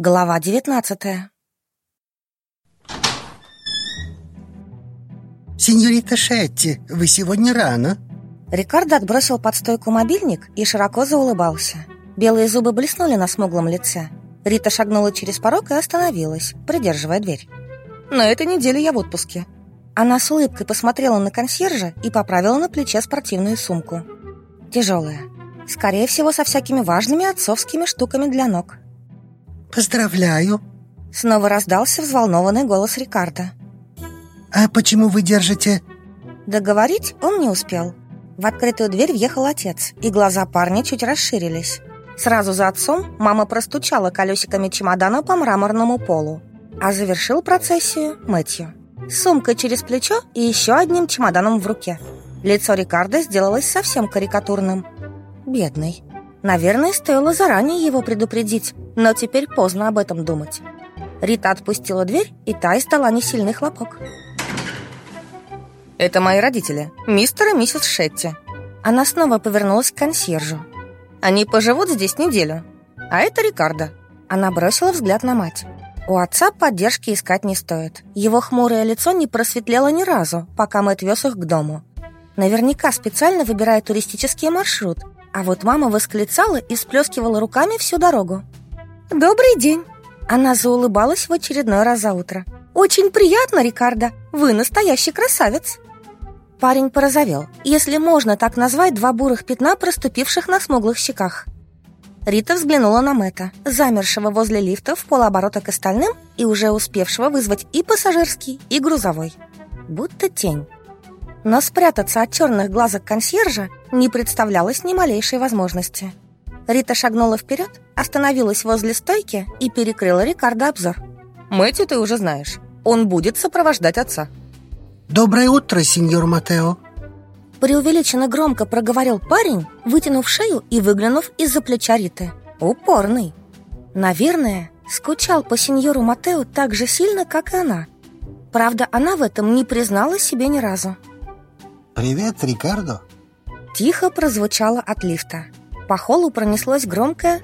Глава девятнадцатая «Сеньорита Шетти, вы сегодня рано». Рикардо отбросил под стойку мобильник и широко заулыбался. Белые зубы блеснули на смуглом лице. Рита шагнула через порог и остановилась, придерживая дверь. «На этой неделе я в отпуске». Она с улыбкой посмотрела на консьержа и поправила на плече спортивную сумку. Тяжелая. Скорее всего, со всякими важными отцовскими штуками для ног. «Поздравляю!» Снова раздался взволнованный голос Рикардо. «А почему вы держите...» Договорить он не успел. В открытую дверь въехал отец, и глаза парня чуть расширились. Сразу за отцом мама простучала колесиками чемодана по мраморному полу, а завершил процессию Мэтью. Сумкой через плечо и еще одним чемоданом в руке. Лицо Рикардо сделалось совсем карикатурным. Бедный. Наверное, стоило заранее его предупредить, но теперь поздно об этом думать. Рита отпустила дверь, и та издала несильный хлопок. «Это мои родители, мистер и миссис Шетти». Она снова повернулась к консьержу. «Они поживут здесь неделю. А это Рикардо». Она бросила взгляд на мать. У отца поддержки искать не стоит. Его хмурое лицо не просветлело ни разу, пока мы отвез их к дому. Наверняка специально выбирая туристический маршрут. А вот мама восклицала и сплескивала руками всю дорогу. «Добрый день!» Она заулыбалась в очередной раз за утро. «Очень приятно, Рикардо! Вы настоящий красавец!» Парень порозовел, если можно так назвать два бурых пятна, проступивших на смуглых щеках. Рита взглянула на Мэтта, замершего возле лифта в полоборота к остальным и уже успевшего вызвать и пассажирский, и грузовой. Будто тень. Но спрятаться от черных глазок консьержа не представлялось ни малейшей возможности. Рита шагнула вперед, остановилась возле стойки и перекрыла Рикардо обзор. «Мэтью ты уже знаешь. Он будет сопровождать отца». «Доброе утро, сеньор Матео!» Преувеличенно громко проговорил парень, вытянув шею и выглянув из-за плеча Риты. Упорный. Наверное, скучал по сеньору Матео так же сильно, как и она. Правда, она в этом не признала себе ни разу. «Привет, Рикардо!» Тихо прозвучало от лифта. По холлу пронеслось громкое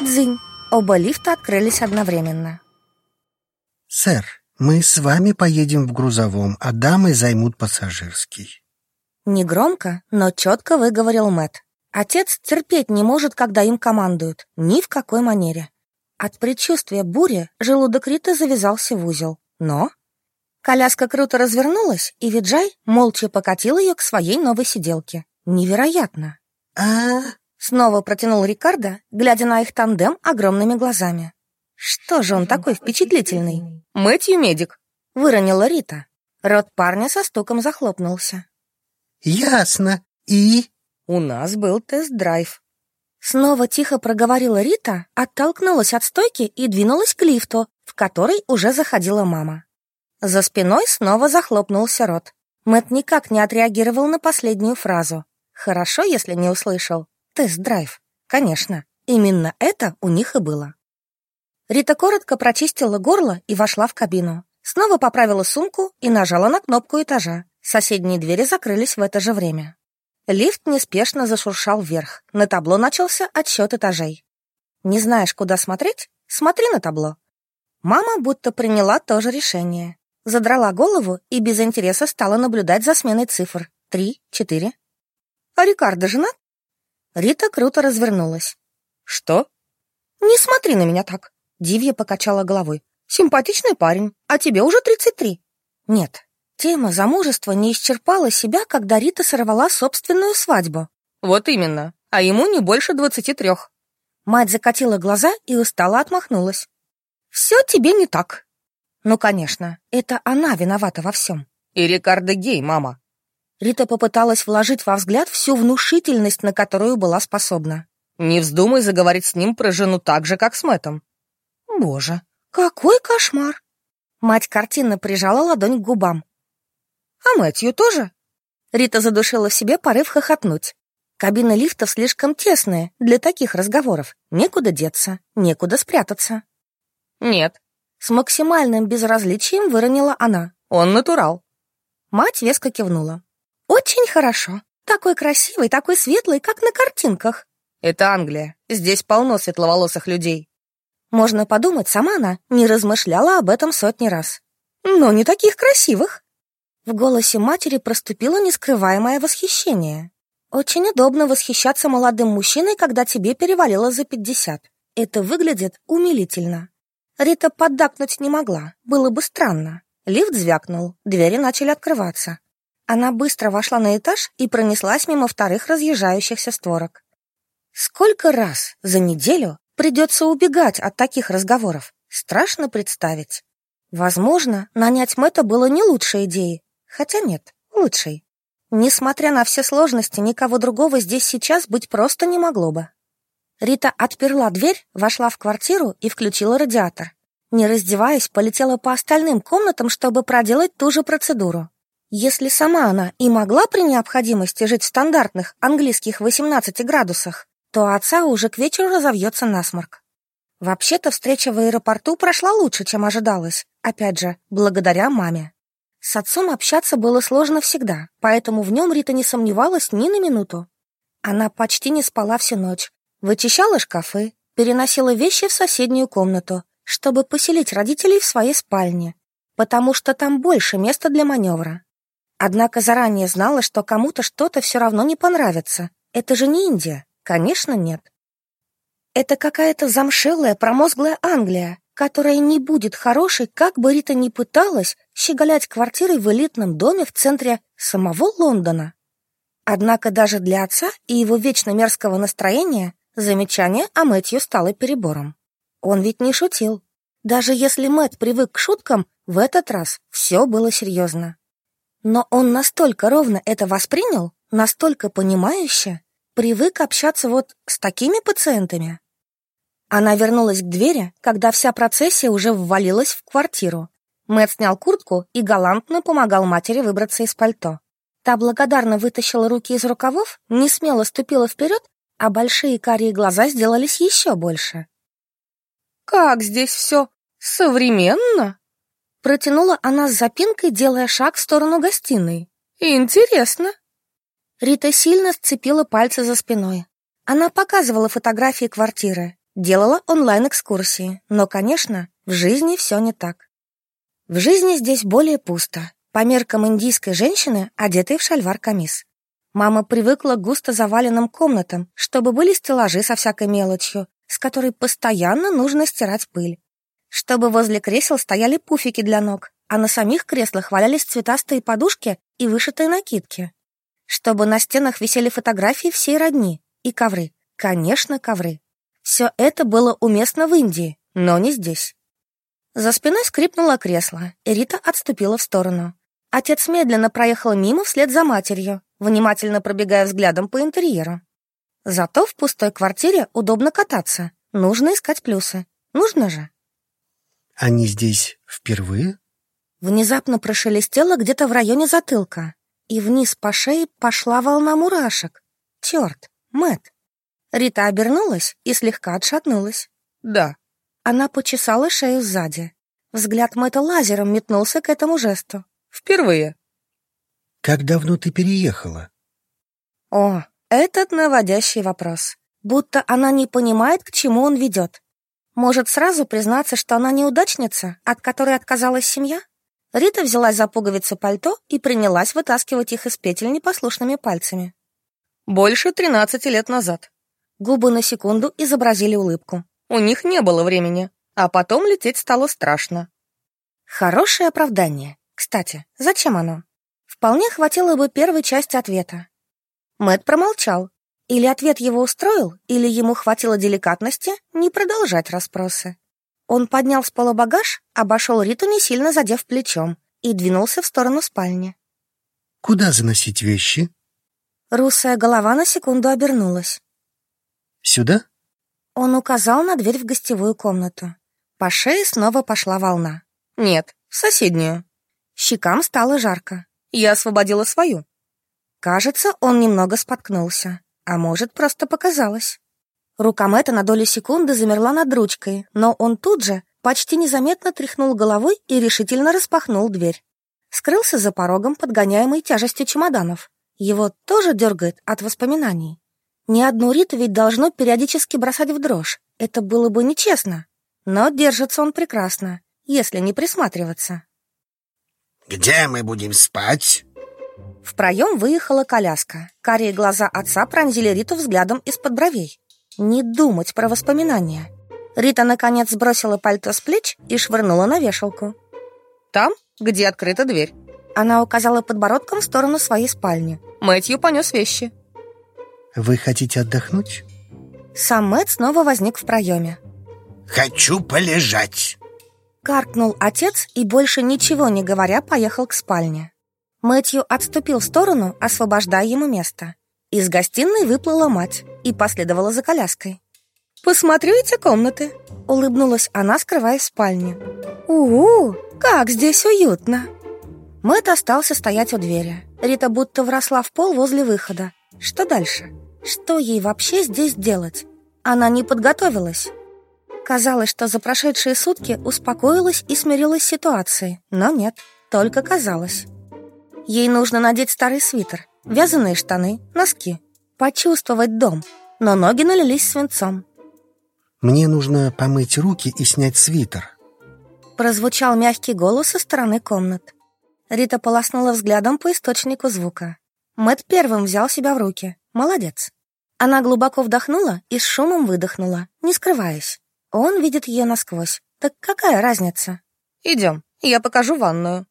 «дзынь». Оба лифта открылись одновременно. «Сэр, мы с вами поедем в грузовом, а дамы займут пассажирский». Негромко, но четко выговорил Мэт. Отец терпеть не может, когда им командуют. Ни в какой манере. От предчувствия бури желудок Риты завязался в узел. Но... Коляска круто развернулась, и Виджай молча покатил ее к своей новой сиделке. Невероятно. а Снова протянул Рикардо, глядя на их тандем огромными глазами. Что же он такой впечатлительный? Мэтью медик. Выронила Рита. Рот парня со стуком захлопнулся. Ясно. И? У нас был тест-драйв. Снова тихо проговорила Рита, оттолкнулась от стойки и двинулась к лифту, в который уже заходила мама. За спиной снова захлопнулся рот. Мэт никак не отреагировал на последнюю фразу. Хорошо, если не услышал. Тест-драйв. Конечно, именно это у них и было. Рита коротко прочистила горло и вошла в кабину. Снова поправила сумку и нажала на кнопку этажа. Соседние двери закрылись в это же время. Лифт неспешно зашуршал вверх. На табло начался отсчет этажей. Не знаешь, куда смотреть? Смотри на табло. Мама будто приняла то же решение. Задрала голову и без интереса стала наблюдать за сменой цифр. Три, четыре. А Рикардо женат? Рита круто развернулась. Что? Не смотри на меня так. Дивья покачала головой. Симпатичный парень, а тебе уже тридцать три. Нет, Тема замужества не исчерпала себя, когда Рита сорвала собственную свадьбу. Вот именно, а ему не больше двадцати трех. Мать закатила глаза и устало отмахнулась. «Все тебе не так». Ну, конечно, это она виновата во всем. И Рикардо гей, мама. Рита попыталась вложить во взгляд всю внушительность, на которую была способна. Не вздумай заговорить с ним про жену так же, как с Мэттом. Боже, какой кошмар! Мать картинно прижала ладонь к губам. А Мэтью тоже? Рита задушила в себе порыв хохотнуть. Кабины лифтов слишком тесные для таких разговоров. Некуда деться, некуда спрятаться. Нет. С максимальным безразличием выронила она. Он натурал. Мать веско кивнула. Очень хорошо. Такой красивый, такой светлый, как на картинках. Это Англия. Здесь полно светловолосых людей. Можно подумать, сама она не размышляла об этом сотни раз. Но не таких красивых. В голосе матери проступило нескрываемое восхищение. Очень удобно восхищаться молодым мужчиной, когда тебе перевалило за пятьдесят. Это выглядит умилительно. Рита поддакнуть не могла, было бы странно. Лифт звякнул, двери начали открываться. Она быстро вошла на этаж и пронеслась мимо вторых разъезжающихся створок. Сколько раз за неделю придется убегать от таких разговоров? Страшно представить. Возможно, нанять Мэтта было не лучшей идеей, хотя нет, лучшей. Несмотря на все сложности, никого другого здесь сейчас быть просто не могло бы. Рита отперла дверь, вошла в квартиру и включила радиатор. Не раздеваясь, полетела по остальным комнатам, чтобы проделать ту же процедуру. Если сама она и могла при необходимости жить в стандартных английских 18 градусах, то отца уже к вечеру разовьется насморк. Вообще-то встреча в аэропорту прошла лучше, чем ожидалось, опять же, благодаря маме. С отцом общаться было сложно всегда, поэтому в нем Рита не сомневалась ни на минуту. Она почти не спала всю ночь, вычищала шкафы, переносила вещи в соседнюю комнату, чтобы поселить родителей в своей спальне, потому что там больше места для маневра. Однако заранее знала, что кому-то что-то все равно не понравится. Это же не Индия. Конечно, нет. Это какая-то замшелая, промозглая Англия, которая не будет хорошей, как бы Рита ни пыталась щеголять квартирой в элитном доме в центре самого Лондона. Однако даже для отца и его вечно мерзкого настроения замечание о Мэтью стало перебором. Он ведь не шутил. Даже если Мэт привык к шуткам, в этот раз все было серьезно. Но он настолько ровно это воспринял, настолько понимающе, привык общаться вот с такими пациентами. Она вернулась к двери, когда вся процессия уже ввалилась в квартиру. Мэт снял куртку и галантно помогал матери выбраться из пальто. Та благодарно вытащила руки из рукавов, не смело ступила вперед, а большие карие глаза сделались еще больше. «Как здесь все современно!» Протянула она с запинкой, делая шаг в сторону гостиной. «Интересно!» Рита сильно сцепила пальцы за спиной. Она показывала фотографии квартиры, делала онлайн-экскурсии, но, конечно, в жизни все не так. В жизни здесь более пусто, по меркам индийской женщины, одетой в шальвар-камис. Мама привыкла к густо заваленным комнатам, чтобы были стеллажи со всякой мелочью, с которой постоянно нужно стирать пыль чтобы возле кресел стояли пуфики для ног, а на самих креслах валялись цветастые подушки и вышитые накидки. Чтобы на стенах висели фотографии всей родни и ковры. Конечно, ковры. Все это было уместно в Индии, но не здесь. За спиной скрипнуло кресло, и Рита отступила в сторону. Отец медленно проехал мимо вслед за матерью, внимательно пробегая взглядом по интерьеру. Зато в пустой квартире удобно кататься. Нужно искать плюсы. Нужно же. Они здесь впервые? Внезапно прошелестело где-то в районе затылка, и вниз по шее пошла волна мурашек. Черт, Мэт. Рита обернулась и слегка отшатнулась. Да. Она почесала шею сзади. Взгляд Мэтта лазером метнулся к этому жесту. Впервые. Как давно ты переехала? О, этот наводящий вопрос. Будто она не понимает, к чему он ведет. Может, сразу признаться, что она неудачница, от которой отказалась семья? Рита взялась за пуговицы пальто и принялась вытаскивать их из петель непослушными пальцами. Больше тринадцати лет назад. Губы на секунду изобразили улыбку. У них не было времени, а потом лететь стало страшно. Хорошее оправдание. Кстати, зачем оно? Вполне хватило бы первой части ответа. Мэт промолчал, или ответ его устроил, или ему хватило деликатности не продолжать расспросы. Он поднял с пола багаж, обошел Риту, не сильно задев плечом, и двинулся в сторону спальни. «Куда заносить вещи?» Русая голова на секунду обернулась. «Сюда?» Он указал на дверь в гостевую комнату. По шее снова пошла волна. «Нет, в соседнюю». Щекам стало жарко. Я освободила свою. Кажется, он немного споткнулся. А может, просто показалось. Рука Мэтта на долю секунды замерла над ручкой, но он тут же почти незаметно тряхнул головой и решительно распахнул дверь. Скрылся за порогом, подгоняемый тяжестью чемоданов. Его тоже дергает от воспоминаний. Ни одну Риту ведь должно периодически бросать в дрожь. Это было бы нечестно. Но держится он прекрасно, если не присматриваться. «Где мы будем спать?» В проем выехала коляска. Карие глаза отца пронзили Риту взглядом из-под бровей. Не думать про воспоминания. Рита, наконец, сбросила пальто с плеч и швырнула на вешалку. «Там, где открыта дверь». Она указала подбородком в сторону своей спальни. Мэтью понес вещи. «Вы хотите отдохнуть?» Сам Мэтт снова возник в проеме. «Хочу полежать!» Каркнул отец и, больше ничего не говоря, поехал к спальне. Мэтью отступил в сторону, освобождая ему место. Из гостиной выплыла мать и последовала за коляской. «Посмотрю эти комнаты», — улыбнулась она, скрываясь в спальне. «У-у, как здесь уютно!» Мэтт остался стоять у двери. Рита будто вросла в пол возле выхода. Что дальше? Что ей вообще здесь делать? Она не подготовилась. Казалось, что за прошедшие сутки успокоилась и смирилась с ситуацией, но нет, только казалось. Ей нужно надеть старый свитер, вязаные штаны, носки, почувствовать дом, но ноги налились свинцом. «Мне нужно помыть руки и снять свитер», прозвучал мягкий голос со стороны комнат. Рита полоснула взглядом по источнику звука. Мэт первым взял себя в руки. Молодец. Она глубоко вдохнула и с шумом выдохнула, не скрываясь. Он видит ее насквозь. Так какая разница? Идем, я покажу ванную.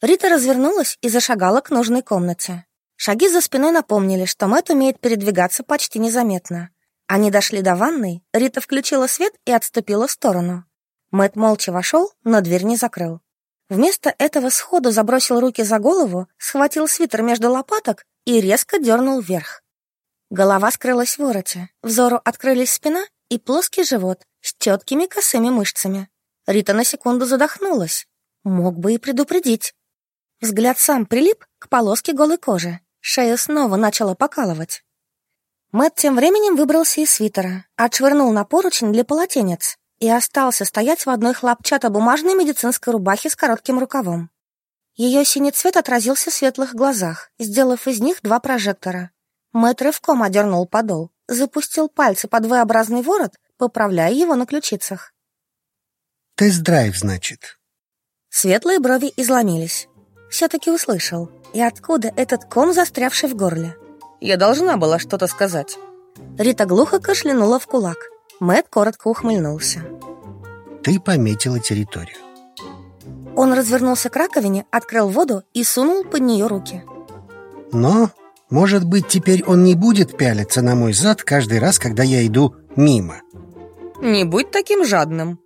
Рита развернулась и зашагала к нужной комнате. Шаги за спиной напомнили, что Мэт умеет передвигаться почти незаметно. Они дошли до ванной, Рита включила свет и отступила в сторону. Мэт молча вошел, но дверь не закрыл. Вместо этого сходу забросил руки за голову, схватил свитер между лопаток и резко дернул вверх. Голова скрылась в вороте, взору открылись спина и плоский живот с четкими косыми мышцами. Рита на секунду задохнулась. Мог бы и предупредить. Взгляд сам прилип к полоске голой кожи. Шею снова начала покалывать. Мэтт тем временем выбрался из свитера, отшвырнул на поручень для полотенец и остался стоять в одной хлопчатобумажной медицинской рубахе с коротким рукавом. Ее синий цвет отразился в светлых глазах, сделав из них два прожектора. Мэтт рывком одернул подол, запустил пальцы под V-образный ворот, поправляя его на ключицах. «Тест-драйв, значит?» Светлые брови изломились. Все-таки услышал. И откуда этот ком, застрявший в горле? Я должна была что-то сказать. Рита глухо кашлянула в кулак. Мэт коротко ухмыльнулся. Ты пометила территорию. Он развернулся к раковине, открыл воду и сунул под нее руки. Но, может быть, теперь он не будет пялиться на мой зад каждый раз, когда я иду мимо. Не будь таким жадным.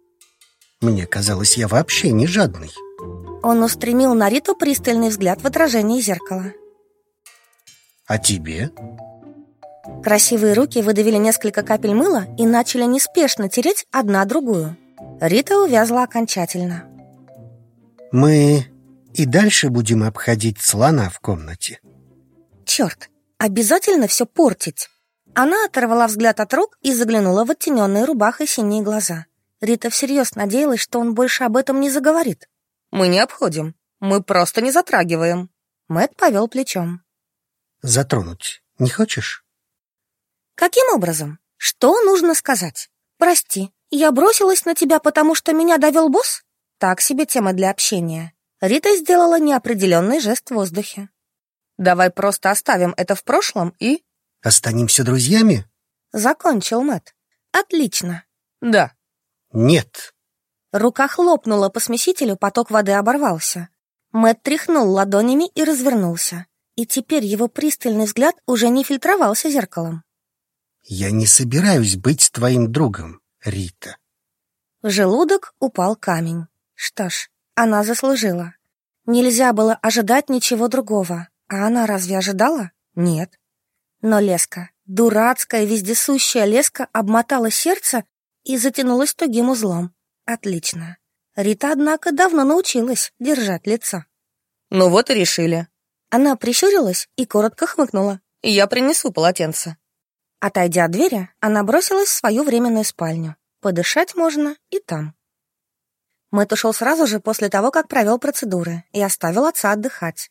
Мне казалось, я вообще не жадный. Он устремил на Риту пристальный взгляд в отражении зеркала. А тебе? Красивые руки выдавили несколько капель мыла и начали неспешно тереть одна другую. Рита увязла окончательно. Мы и дальше будем обходить слона в комнате. Черт, обязательно все портить. Она оторвала взгляд от рук и заглянула в оттененные рубахой синие глаза. Рита всерьез надеялась, что он больше об этом не заговорит. «Мы не обходим. Мы просто не затрагиваем». Мэт повел плечом. Затронуть не хочешь? Каким образом? Что нужно сказать? Прости, я бросилась на тебя, потому что меня довел босс? Так себе тема для общения. Рита сделала неопределенный жест в воздухе. Давай просто оставим это в прошлом и... Останемся друзьями? Закончил Мэт. Отлично. Да. Нет. Рука хлопнула по смесителю, поток воды оборвался. Мэт тряхнул ладонями и развернулся и теперь его пристальный взгляд уже не фильтровался зеркалом. «Я не собираюсь быть твоим другом, Рита». В желудок упал камень. Что ж, она заслужила. Нельзя было ожидать ничего другого. А она разве ожидала? Нет. Но леска, дурацкая вездесущая леска обмотала сердце и затянулась тугим узлом. Отлично. Рита, однако, давно научилась держать лицо. «Ну вот и решили», она прищурилась и коротко хмыкнула. «Я принесу полотенце». Отойдя от двери, она бросилась в свою временную спальню. Подышать можно и там. Мэтт ушел сразу же после того, как провел процедуры, и оставил отца отдыхать.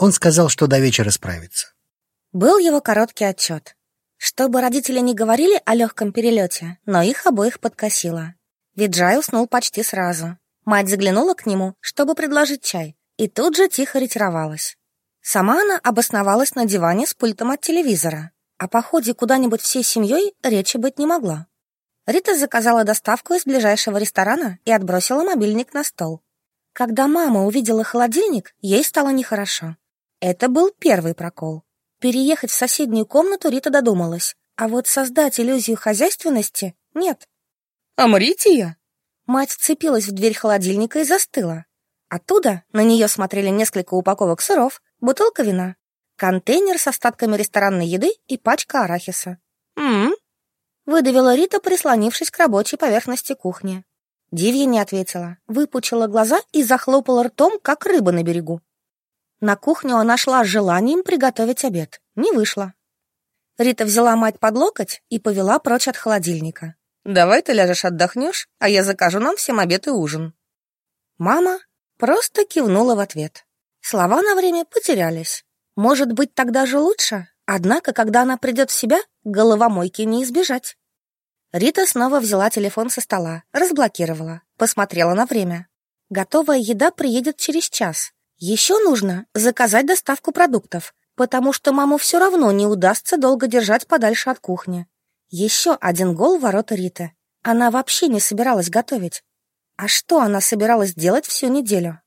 Он сказал, что до вечера справится. Был его короткий отчет. Чтобы родители не говорили о легком перелете, но их обоих подкосило. Виджай уснул почти сразу. Мать заглянула к нему, чтобы предложить чай, и тут же тихо ретировалась. Сама она обосновалась на диване с пультом от телевизора. О походе куда-нибудь всей семьей речи быть не могла. Рита заказала доставку из ближайшего ресторана и отбросила мобильник на стол. Когда мама увидела холодильник, ей стало нехорошо. Это был первый прокол. Переехать в соседнюю комнату Рита додумалась, а вот создать иллюзию хозяйственности — нет. «Амрития?» Мать вцепилась в дверь холодильника и застыла. Оттуда на нее смотрели несколько упаковок сыров, бутылка вина, контейнер с остатками ресторанной еды и пачка арахиса. «М-м-м», выдавила Рита, прислонившись к рабочей поверхности кухни. Дивья не ответила, выпучила глаза и захлопала ртом, как рыба на берегу. На кухню она шла с желанием приготовить обед. Не вышло. Рита взяла мать под локоть и повела прочь от холодильника. «Давай ты ляжешь отдохнешь, а я закажу нам всем обед и ужин». Мама просто кивнула в ответ. Слова на время потерялись. Может быть, тогда же лучше? Однако, когда она придет в себя, головомойки не избежать. Рита снова взяла телефон со стола, разблокировала, посмотрела на время. Готовая еда приедет через час. Еще нужно заказать доставку продуктов, потому что маму все равно не удастся долго держать подальше от кухни. Еще один гол в ворота Риты. Она вообще не собиралась готовить. А что она собиралась делать всю неделю?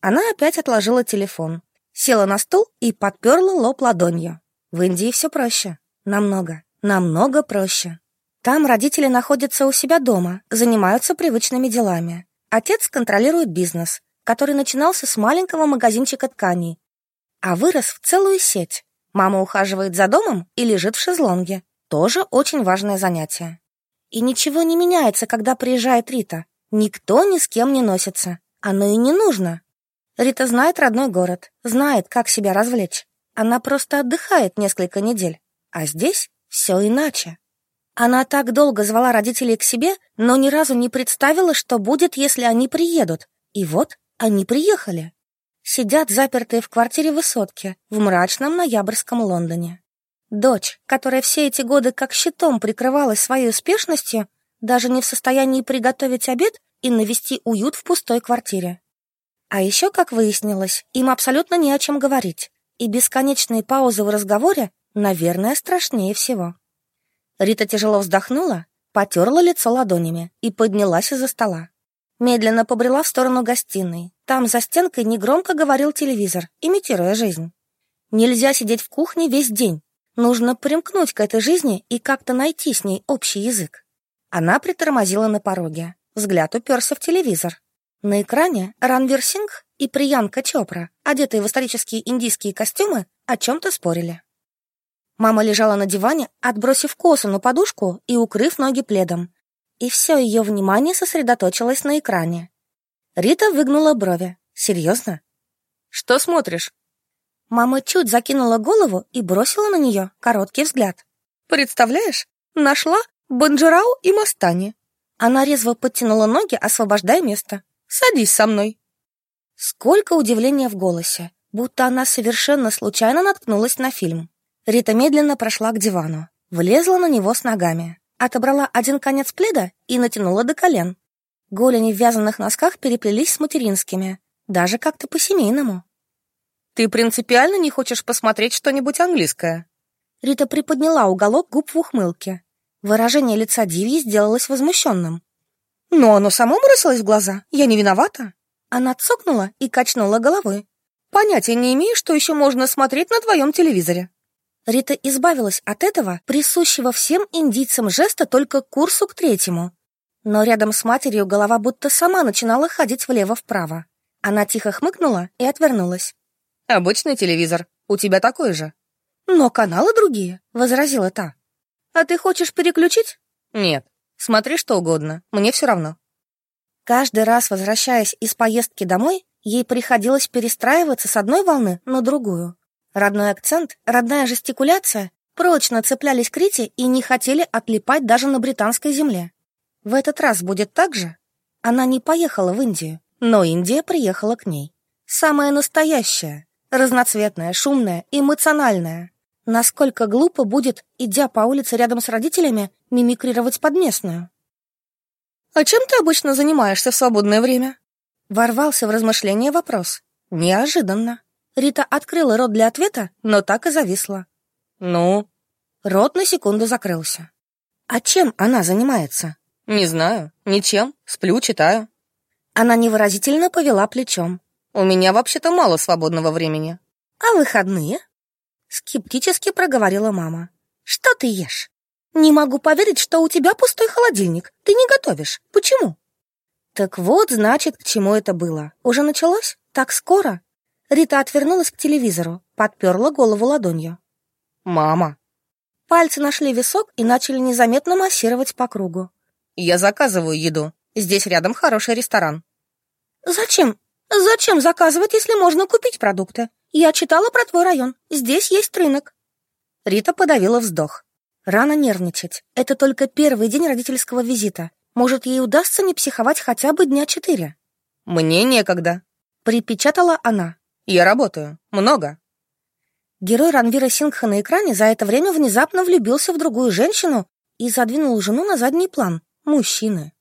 Она опять отложила телефон, села на стул и подперла лоб ладонью. В Индии все проще. Намного, намного проще. Там родители находятся у себя дома, занимаются привычными делами. Отец контролирует бизнес, который начинался с маленького магазинчика тканей, а вырос в целую сеть. Мама ухаживает за домом и лежит в шезлонге. Тоже очень важное занятие. И ничего не меняется, когда приезжает Рита. Никто ни с кем не носится. Оно и не нужно. Рита знает родной город, знает, как себя развлечь. Она просто отдыхает несколько недель. А здесь все иначе. Она так долго звала родителей к себе, но ни разу не представила, что будет, если они приедут. И вот они приехали. Сидят запертые в квартире высотки в мрачном ноябрьском Лондоне. Дочь, которая все эти годы как щитом прикрывалась своей успешностью, даже не в состоянии приготовить обед и навести уют в пустой квартире. А еще, как выяснилось, им абсолютно не о чем говорить, и бесконечные паузы в разговоре, наверное, страшнее всего. Рита тяжело вздохнула, потерла лицо ладонями и поднялась из-за стола. Медленно побрела в сторону гостиной. Там за стенкой негромко говорил телевизор, имитируя жизнь. Нельзя сидеть в кухне весь день. Нужно примкнуть к этой жизни и как-то найти с ней общий язык. Она притормозила на пороге. Взгляд уперся в телевизор. На экране Ранвир Сингх и Приянка Чопра, одетые в исторические индийские костюмы, о чем-то спорили. Мама лежала на диване, отбросив косу на подушку и укрыв ноги пледом. И все ее внимание сосредоточилось на экране. Рита выгнула брови. «Серьезно?» «Что смотришь?» Мама чуть закинула голову и бросила на нее короткий взгляд. «Представляешь, нашла Банджарау и Мастани». Она резво подтянула ноги, освобождая место. «Садись со мной». Сколько удивления в голосе, будто она совершенно случайно наткнулась на фильм. Рита медленно прошла к дивану, влезла на него с ногами, отобрала один конец пледа и натянула до колен. Голени в вязаных носках переплелись с материнскими, даже как-то по-семейному. «Ты принципиально не хочешь посмотреть что-нибудь английское?» Рита приподняла уголок губ в ухмылке. Выражение лица Дивьи сделалось возмущенным. «Но оно само бросилось в глаза. Я не виновата». Она цокнула и качнула головой. «Понятия не имею, что еще можно смотреть на твоем телевизоре». Рита избавилась от этого, присущего всем индийцам жеста только курсу к третьему. Но рядом с матерью голова будто сама начинала ходить влево-вправо. Она тихо хмыкнула и отвернулась. «Обычный телевизор. У тебя такой же». «Но каналы другие», — возразила та. «А ты хочешь переключить?» «Нет. Смотри что угодно. Мне все равно». Каждый раз, возвращаясь из поездки домой, ей приходилось перестраиваться с одной волны на другую. Родной акцент, родная жестикуляция прочно цеплялись к Рите и не хотели отлипать даже на британской земле. В этот раз будет так же? Она не поехала в Индию, но Индия приехала к ней. Самая настоящая, разноцветная, шумная, эмоциональная. Насколько глупо будет, идя по улице рядом с родителями, мимикрировать под местную? «А чем ты обычно занимаешься в свободное время?» Ворвался в размышление вопрос. Неожиданно. Рита открыла рот для ответа, но так и зависла. «Ну?» Рот на секунду закрылся. «А чем она занимается?» «Не знаю. Ничем. Сплю, читаю». Она невыразительно повела плечом. «У меня вообще-то мало свободного времени». «А выходные?» Скептически проговорила мама. «Что ты ешь?» «Не могу поверить, что у тебя пустой холодильник. Ты не готовишь. Почему?» Так вот, значит, к чему это было. Уже началось? Так скоро? Рита отвернулась к телевизору, подперла голову ладонью. «Мама!» Пальцы нашли висок и начали незаметно массировать по кругу. «Я заказываю еду. Здесь рядом хороший ресторан». «Зачем? Зачем заказывать, если можно купить продукты? Я читала про твой район. Здесь есть рынок». Рита подавила вздох. Рано нервничать. Это только первый день родительского визита. Может, ей удастся не психовать хотя бы дня четыре? Мне некогда. Припечатала она. Я работаю. Много. Герой Ранвира Сингха на экране за это время внезапно влюбился в другую женщину и задвинул жену на задний план. Мужчины.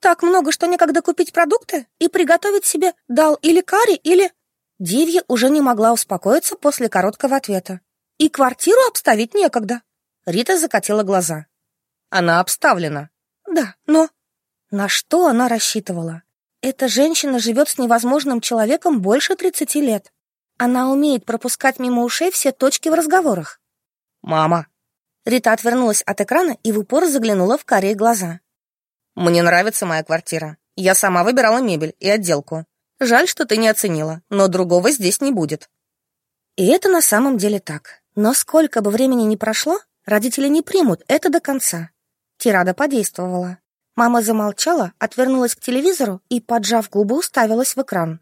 Так много, что некогда купить продукты и приготовить себе дал или карри, или... Дивья уже не могла успокоиться после короткого ответа. И квартиру обставить некогда. Рита закатила глаза. Она обставлена. Да, но... На что она рассчитывала? Эта женщина живет с невозможным человеком больше 30 лет. Она умеет пропускать мимо ушей все точки в разговорах. «Мама!» Рита отвернулась от экрана и в упор заглянула в карие глаза. «Мне нравится моя квартира. Я сама выбирала мебель и отделку. Жаль, что ты не оценила, но другого здесь не будет». И это на самом деле так. Но сколько бы времени ни прошло, родители не примут это до конца. Тирада подействовала. Мама замолчала, отвернулась к телевизору и, поджав губы, уставилась в экран.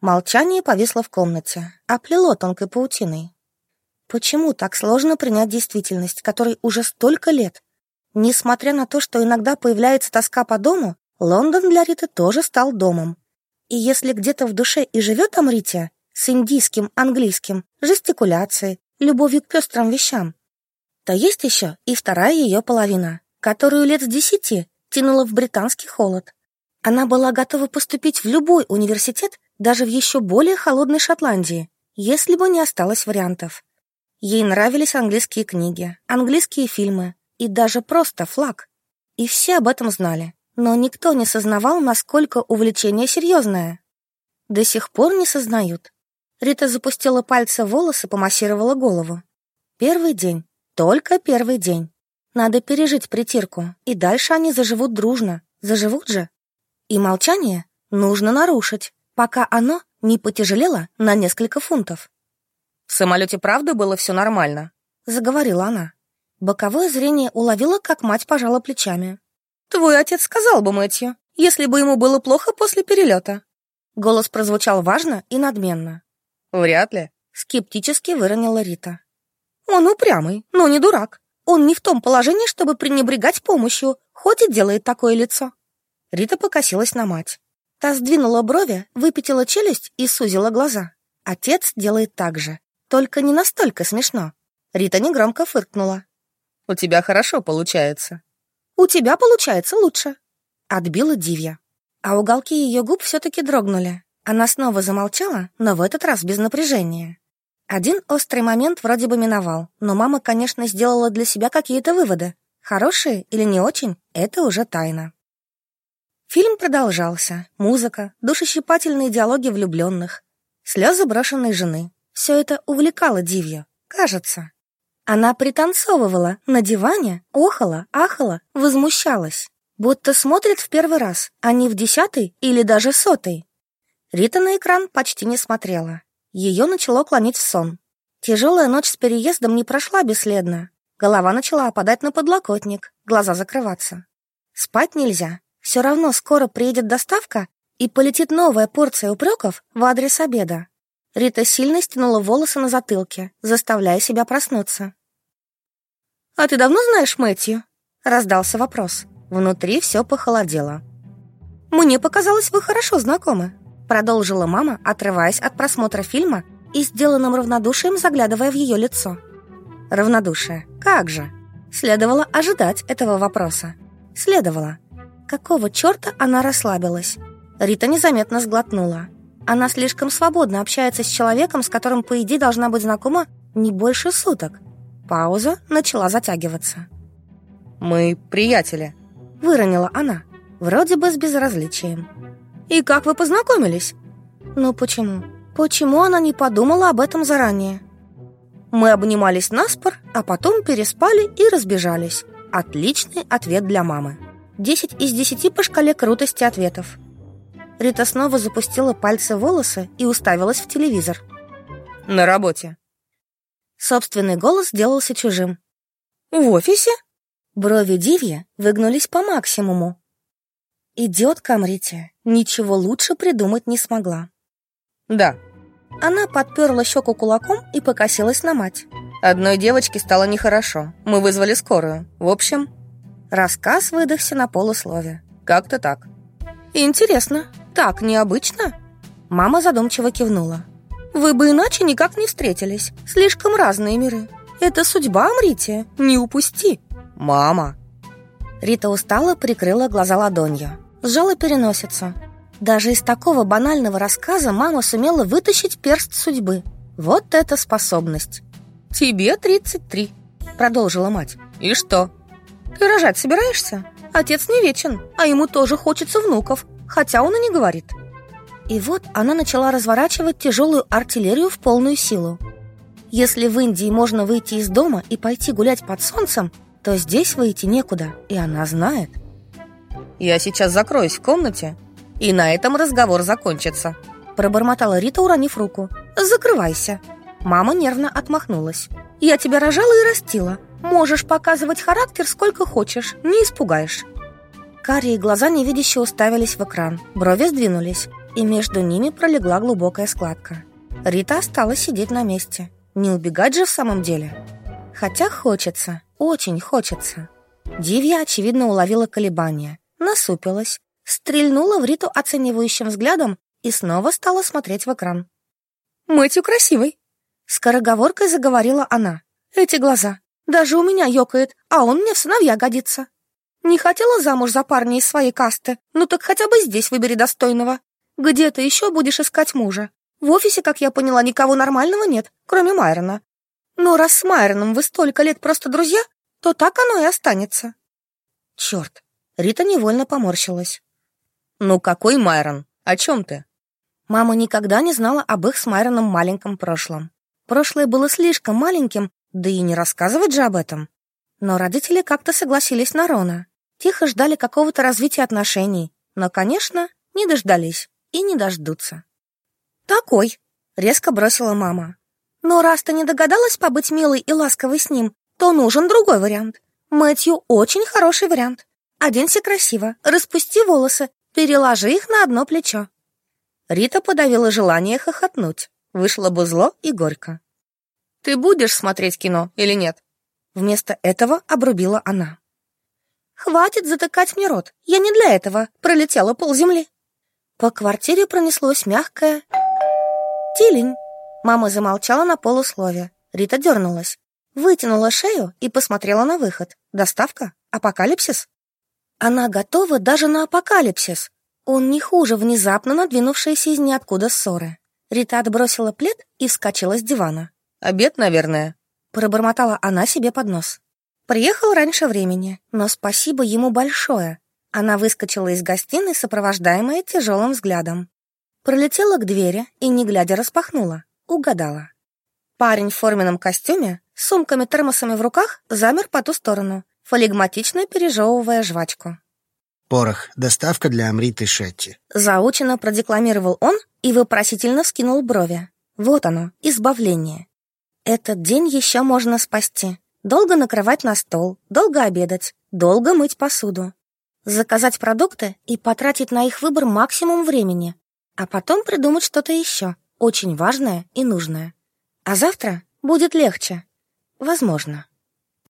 Молчание повисло в комнате, оплело тонкой паутиной. Почему так сложно принять действительность, которой уже столько лет? Несмотря на то, что иногда появляется тоска по дому, Лондон для Риты тоже стал домом. И если где-то в душе и живет Амрития, с индийским, английским, жестикуляцией, любовью к пестрым вещам, то есть еще и вторая ее половина, которую лет с десяти тянула в британский холод. Она была готова поступить в любой университет, даже в еще более холодной Шотландии, если бы не осталось вариантов. Ей нравились английские книги, английские фильмы и даже просто флаг. И все об этом знали, но никто не сознавал, насколько увлечение серьезное. До сих пор не сознают. Рита запустила пальцы в волосы, помассировала голову. Первый день, только первый день. Надо пережить притирку, и дальше они заживут дружно. Заживут же. И молчание нужно нарушить, пока оно не потяжелело на несколько фунтов. «В самолете правда было все нормально?» — заговорила она. Боковое зрение уловило, как мать пожала плечами. «Твой отец сказал бы Мэтью, если бы ему было плохо после перелета». Голос прозвучал важно и надменно. «Вряд ли», — скептически выронила Рита. «Он упрямый, но не дурак. Он не в том положении, чтобы пренебрегать помощью, хоть и делает такое лицо. Рита покосилась на мать. Та сдвинула брови, выпятила челюсть и сузила глаза. Отец делает так же, только не настолько смешно. Рита негромко фыркнула. «У тебя хорошо получается». «У тебя получается лучше», — отбила Дивья. А уголки ее губ все-таки дрогнули. Она снова замолчала, но в этот раз без напряжения. Один острый момент вроде бы миновал, но мама, конечно, сделала для себя какие-то выводы. Хорошие или не очень — это уже тайна. Фильм продолжался. Музыка, душещипательные диалоги влюбленных, слезы брошенной жены. Все это увлекало Дивью, кажется. Она пританцовывала на диване, охала, ахала, возмущалась. Будто смотрит в первый раз, а не в десятый или даже сотый. Рита на экран почти не смотрела. Ее начало клонить в сон. Тяжелая ночь с переездом не прошла бесследно. Голова начала опадать на подлокотник, глаза закрываться. Спать нельзя. Все равно скоро приедет доставка, и полетит новая порция упреков в адрес обеда. Рита сильно стянула волосы на затылке, заставляя себя проснуться. «А ты давно знаешь Мэтью?» — раздался вопрос. Внутри все похолодело. «Мне показалось, вы хорошо знакомы», Продолжила мама, отрываясь от просмотра фильма и сделанным равнодушием заглядывая в ее лицо. Равнодушие. Как же? Следовало ожидать этого вопроса. Следовало. Какого черта она расслабилась? Рита незаметно сглотнула. Она слишком свободно общается с человеком, с которым, по идее, должна быть знакома не больше суток. Пауза начала затягиваться. «Мы приятели», — выронила она, вроде бы с безразличием. «И как вы познакомились?» «Ну почему? Почему она не подумала об этом заранее?» Мы обнимались наспор, а потом переспали и разбежались. Отличный ответ для мамы. Десять из десяти по шкале крутости ответов. Рита снова запустила пальцы в волосы и уставилась в телевизор. «На работе». Собственный голос делался чужим. «В офисе?» Брови Дивья выгнулись по максимуму. Идет Камрите, ничего лучше придумать не смогла. «Да». Она подперла щеку кулаком и покосилась на мать. Одной девочке стало нехорошо. Мы вызвали скорую. В общем, рассказ выдохся на полуслове. Как-то так. Интересно, так необычно? Мама задумчиво кивнула. Вы бы иначе никак не встретились. Слишком разные миры. Это судьба, Амрития. Не упусти. Мама. Рита устала, прикрыла глаза ладонью. Сжала переносицу. Даже из такого банального рассказа мама сумела вытащить перст судьбы. Вот это способность. «Тебе 33», — продолжила мать. «И что?» «Ты рожать собираешься? Отец не вечен, а ему тоже хочется внуков, хотя он и не говорит». И вот она начала разворачивать тяжелую артиллерию в полную силу. Если в Индии можно выйти из дома и пойти гулять под солнцем, то здесь выйти некуда, и она знает. «Я сейчас закроюсь в комнате, и на этом разговор закончится», пробормотала Рита, уронив руку. «Закрывайся». Мама нервно отмахнулась. «Я тебя рожала и растила. Можешь показывать характер сколько хочешь, не испугаешь». Карие глаза невидяще уставились в экран, брови сдвинулись и между ними пролегла глубокая складка. Рита осталась сидеть на месте. Не убегать же в самом деле. Хотя хочется, очень хочется. Дивья, очевидно, уловила колебания, насупилась, стрельнула в Риту оценивающим взглядом и снова стала смотреть в экран. «Мэтью красивый!» Скороговоркой заговорила она. «Эти глаза! Даже у меня ёкает, а он мне в сыновья годится!» «Не хотела замуж за парня из своей касты? Ну так хотя бы здесь выбери достойного. Где ты еще будешь искать мужа? В офисе, как я поняла, никого нормального нет, кроме Майрона. Но раз с Майроном вы столько лет просто друзья, то так оно и останется. Черт, Рита невольно поморщилась. Ну какой Майрон? О чем ты? Мама никогда не знала об их с Майроном маленьком прошлом. Прошлое было слишком маленьким, да и не рассказывать же об этом. Но родители как-то согласились на Рона. Тихо ждали какого-то развития отношений, но, конечно, не дождались и не дождутся. «Такой!» — резко бросила мама. «Но раз ты не догадалась побыть милой и ласковой с ним, то нужен другой вариант. Мэтью очень хороший вариант. Оденься красиво, распусти волосы, переложи их на одно плечо». Рита подавила желание хохотнуть. Вышло бы зло и горько. «Ты будешь смотреть кино или нет?» Вместо этого обрубила она. «Хватит затыкать мне рот. Я не для этого пролетела полземли». По квартире пронеслось мягкое «Тилень». Мама замолчала на полуслове. Рита дернулась, вытянула шею и посмотрела на выход. Доставка? Апокалипсис? Она готова даже на апокалипсис. Он не хуже внезапно надвинувшейся из ниоткуда ссоры. Рита отбросила плед и вскочила с дивана. «Обед, наверное», — пробормотала она себе под нос. Приехал раньше времени, но спасибо ему большое. Она выскочила из гостиной, сопровождаемая тяжелым взглядом. Пролетела к двери и, не глядя, распахнула. Угадала. Парень в форменном костюме, с сумками-термосами в руках, замер по ту сторону, флегматично пережевывая жвачку. «Порох. Доставка для Амриты Шетти». Заучено продекламировал он и вопросительно вскинул брови. Вот оно, избавление. Этот день еще можно спасти. Долго накрывать на стол, долго обедать, долго мыть посуду заказать продукты и потратить на их выбор максимум времени, а потом придумать что-то еще, очень важное и нужное. А завтра будет легче. Возможно.